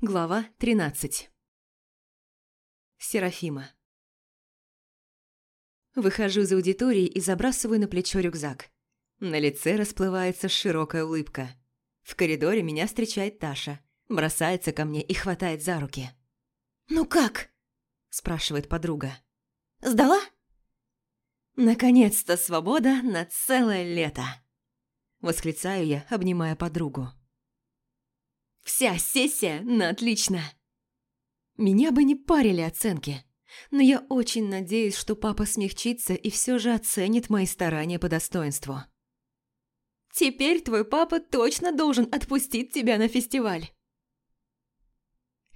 Глава 13 Серафима Выхожу из аудитории и забрасываю на плечо рюкзак. На лице расплывается широкая улыбка. В коридоре меня встречает Таша, бросается ко мне и хватает за руки. «Ну как?» – спрашивает подруга. «Сдала?» «Наконец-то свобода на целое лето!» Восклицаю я, обнимая подругу. «Вся сессия на отлично!» Меня бы не парили оценки, но я очень надеюсь, что папа смягчится и все же оценит мои старания по достоинству. Теперь твой папа точно должен отпустить тебя на фестиваль.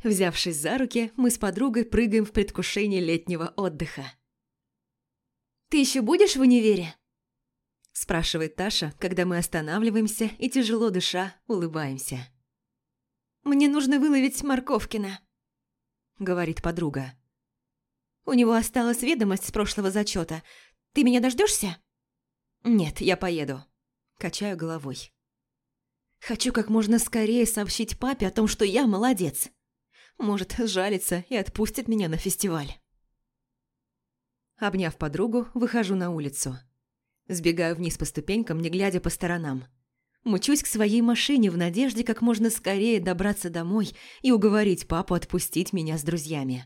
Взявшись за руки, мы с подругой прыгаем в предвкушении летнего отдыха. «Ты еще будешь в универе?» спрашивает Таша, когда мы останавливаемся и, тяжело дыша, улыбаемся. «Мне нужно выловить Марковкина», — говорит подруга. «У него осталась ведомость с прошлого зачета. Ты меня дождешься? «Нет, я поеду», — качаю головой. «Хочу как можно скорее сообщить папе о том, что я молодец. Может, жалится и отпустит меня на фестиваль». Обняв подругу, выхожу на улицу. Сбегаю вниз по ступенькам, не глядя по сторонам. Мучусь к своей машине в надежде как можно скорее добраться домой и уговорить папу отпустить меня с друзьями.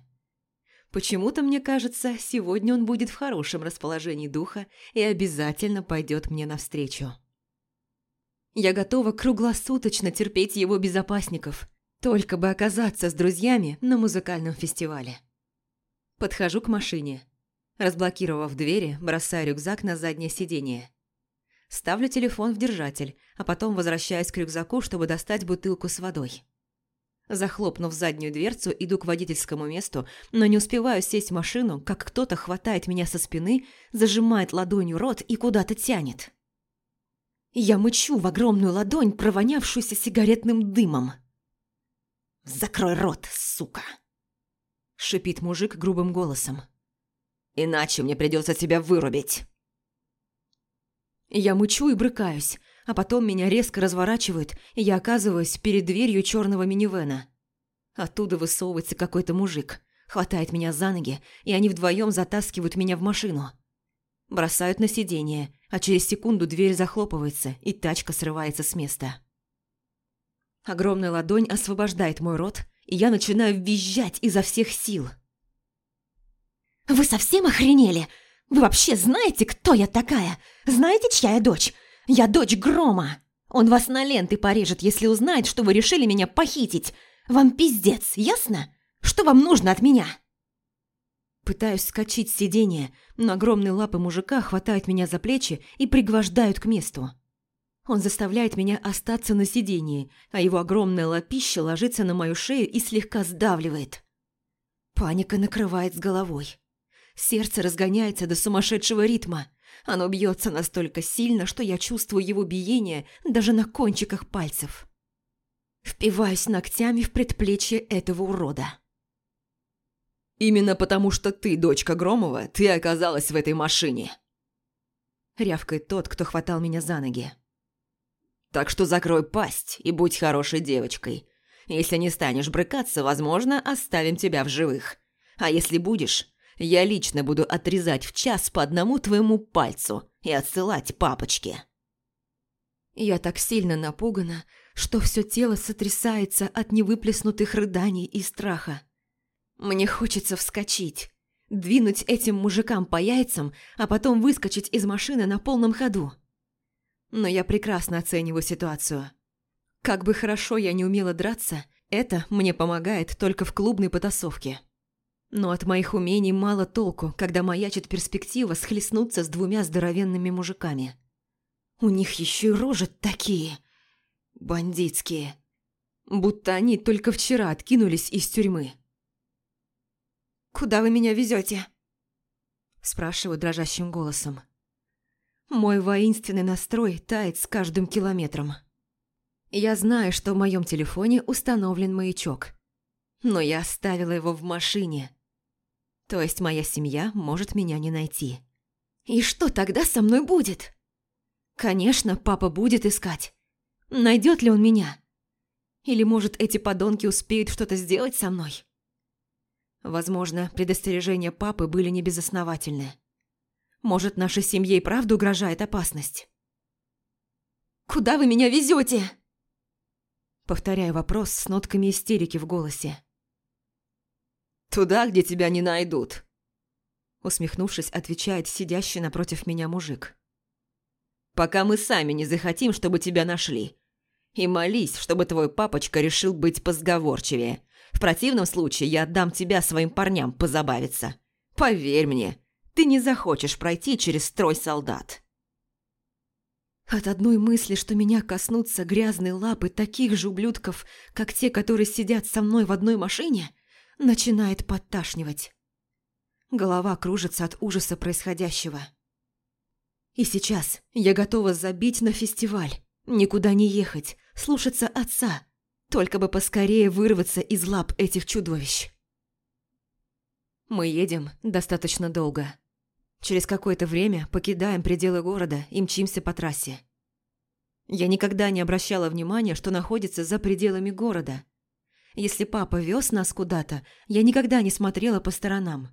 Почему-то мне кажется, сегодня он будет в хорошем расположении духа и обязательно пойдет мне навстречу. Я готова круглосуточно терпеть его безопасников, только бы оказаться с друзьями на музыкальном фестивале. Подхожу к машине. Разблокировав двери, бросаю рюкзак на заднее сиденье. Ставлю телефон в держатель, а потом возвращаюсь к рюкзаку, чтобы достать бутылку с водой. Захлопнув заднюю дверцу, иду к водительскому месту, но не успеваю сесть в машину, как кто-то хватает меня со спины, зажимает ладонью рот и куда-то тянет. Я мычу в огромную ладонь, провонявшуюся сигаретным дымом. «Закрой рот, сука!» – шипит мужик грубым голосом. Иначе мне придется тебя вырубить. Я мучу и брыкаюсь, а потом меня резко разворачивают, и я оказываюсь перед дверью черного минивэна. Оттуда высовывается какой-то мужик, хватает меня за ноги, и они вдвоем затаскивают меня в машину. Бросают на сиденье, а через секунду дверь захлопывается, и тачка срывается с места. Огромная ладонь освобождает мой рот, и я начинаю визжать изо всех сил – «Вы совсем охренели? Вы вообще знаете, кто я такая? Знаете, чья я дочь? Я дочь Грома. Он вас на ленты порежет, если узнает, что вы решили меня похитить. Вам пиздец, ясно? Что вам нужно от меня?» Пытаюсь скачать с сиденья, но огромные лапы мужика хватают меня за плечи и пригвождают к месту. Он заставляет меня остаться на сиденье, а его огромная лапища ложится на мою шею и слегка сдавливает. Паника накрывает с головой. Сердце разгоняется до сумасшедшего ритма. Оно бьется настолько сильно, что я чувствую его биение даже на кончиках пальцев. Впиваюсь ногтями в предплечье этого урода. «Именно потому, что ты, дочка Громова, ты оказалась в этой машине!» Рявкает тот, кто хватал меня за ноги. «Так что закрой пасть и будь хорошей девочкой. Если не станешь брыкаться, возможно, оставим тебя в живых. А если будешь, я лично буду отрезать в час по одному твоему пальцу и отсылать папочке. Я так сильно напугана, что все тело сотрясается от невыплеснутых рыданий и страха. Мне хочется вскочить, двинуть этим мужикам по яйцам, а потом выскочить из машины на полном ходу. Но я прекрасно оцениваю ситуацию. Как бы хорошо я не умела драться, это мне помогает только в клубной потасовке. Но от моих умений мало толку, когда маячит перспектива схлестнуться с двумя здоровенными мужиками. У них еще и рожи такие. Бандитские. Будто они только вчера откинулись из тюрьмы. «Куда вы меня везете? Спрашиваю дрожащим голосом. Мой воинственный настрой тает с каждым километром. Я знаю, что в моем телефоне установлен маячок. Но я оставила его в машине. То есть моя семья может меня не найти. И что тогда со мной будет? Конечно, папа будет искать. Найдет ли он меня? Или, может, эти подонки успеют что-то сделать со мной? Возможно, предостережения папы были небезосновательны. Может, нашей семье и правда угрожает опасность? «Куда вы меня везете? Повторяю вопрос с нотками истерики в голосе. «Туда, где тебя не найдут», усмехнувшись, отвечает сидящий напротив меня мужик. «Пока мы сами не захотим, чтобы тебя нашли. И молись, чтобы твой папочка решил быть позговорчивее. В противном случае я отдам тебя своим парням позабавиться. Поверь мне, ты не захочешь пройти через строй солдат». От одной мысли, что меня коснутся грязные лапы таких же ублюдков, как те, которые сидят со мной в одной машине, начинает подташнивать. Голова кружится от ужаса происходящего. И сейчас я готова забить на фестиваль, никуда не ехать, слушаться отца, только бы поскорее вырваться из лап этих чудовищ. Мы едем достаточно долго. Через какое-то время покидаем пределы города и мчимся по трассе. Я никогда не обращала внимания, что находится за пределами города. Если папа вез нас куда-то, я никогда не смотрела по сторонам.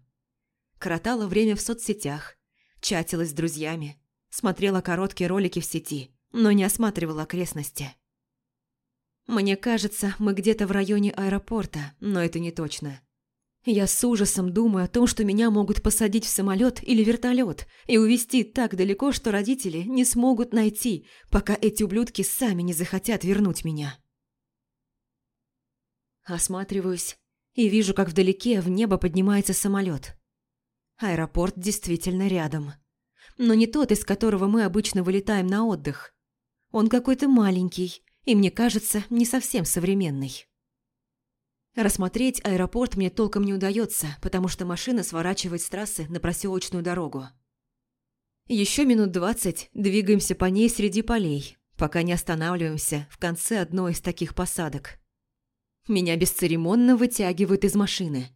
Коротала время в соцсетях, чатилась с друзьями, смотрела короткие ролики в сети, но не осматривала окрестности. Мне кажется, мы где-то в районе аэропорта, но это не точно. Я с ужасом думаю о том, что меня могут посадить в самолет или вертолет и увезти так далеко, что родители не смогут найти, пока эти ублюдки сами не захотят вернуть меня. Осматриваюсь и вижу, как вдалеке в небо поднимается самолет. Аэропорт действительно рядом. Но не тот, из которого мы обычно вылетаем на отдых. Он какой-то маленький и, мне кажется, не совсем современный. Рассмотреть аэропорт мне толком не удается, потому что машина сворачивает с трассы на проселочную дорогу. Еще минут двадцать двигаемся по ней среди полей, пока не останавливаемся в конце одной из таких посадок. Меня бесцеремонно вытягивают из машины.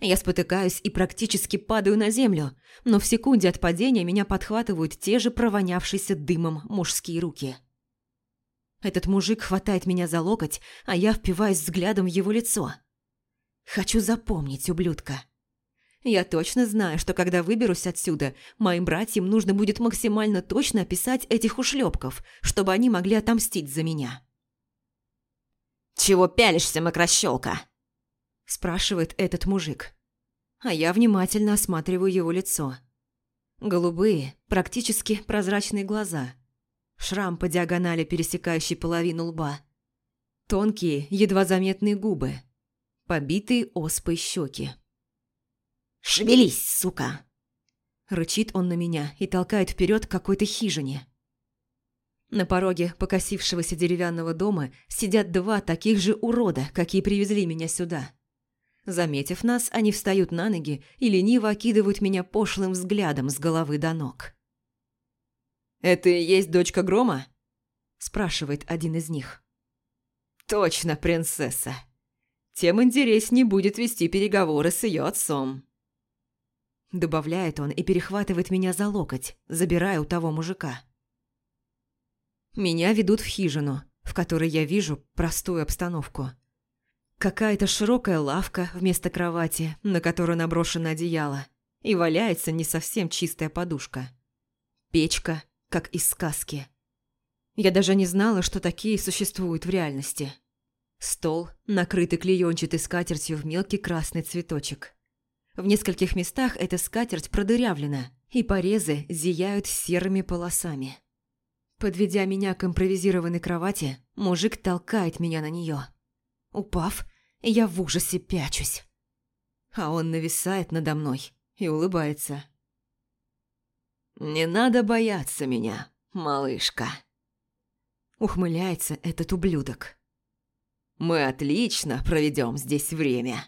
Я спотыкаюсь и практически падаю на землю, но в секунде от падения меня подхватывают те же провонявшиеся дымом мужские руки. Этот мужик хватает меня за локоть, а я впиваюсь взглядом в его лицо. Хочу запомнить, ублюдка. Я точно знаю, что когда выберусь отсюда, моим братьям нужно будет максимально точно описать этих ушлепков, чтобы они могли отомстить за меня. «Чего пялишься, мокрощелка?» спрашивает этот мужик. А я внимательно осматриваю его лицо. Голубые, практически прозрачные глаза – шрам по диагонали, пересекающий половину лба, тонкие, едва заметные губы, побитые оспой щеки. «Шевелись, сука!» Рычит он на меня и толкает вперед к какой-то хижине. На пороге покосившегося деревянного дома сидят два таких же урода, какие привезли меня сюда. Заметив нас, они встают на ноги и лениво окидывают меня пошлым взглядом с головы до ног. «Это и есть дочка Грома?» спрашивает один из них. «Точно, принцесса. Тем интереснее будет вести переговоры с ее отцом». Добавляет он и перехватывает меня за локоть, забирая у того мужика. Меня ведут в хижину, в которой я вижу простую обстановку. Какая-то широкая лавка вместо кровати, на которую наброшено одеяло, и валяется не совсем чистая подушка. Печка, как из сказки. Я даже не знала, что такие существуют в реальности. Стол, накрытый клеенчатой скатертью в мелкий красный цветочек. В нескольких местах эта скатерть продырявлена, и порезы зияют серыми полосами. Подведя меня к импровизированной кровати, мужик толкает меня на нее. Упав, я в ужасе пячусь. А он нависает надо мной и улыбается. «Не надо бояться меня, малышка», — ухмыляется этот ублюдок. «Мы отлично проведем здесь время».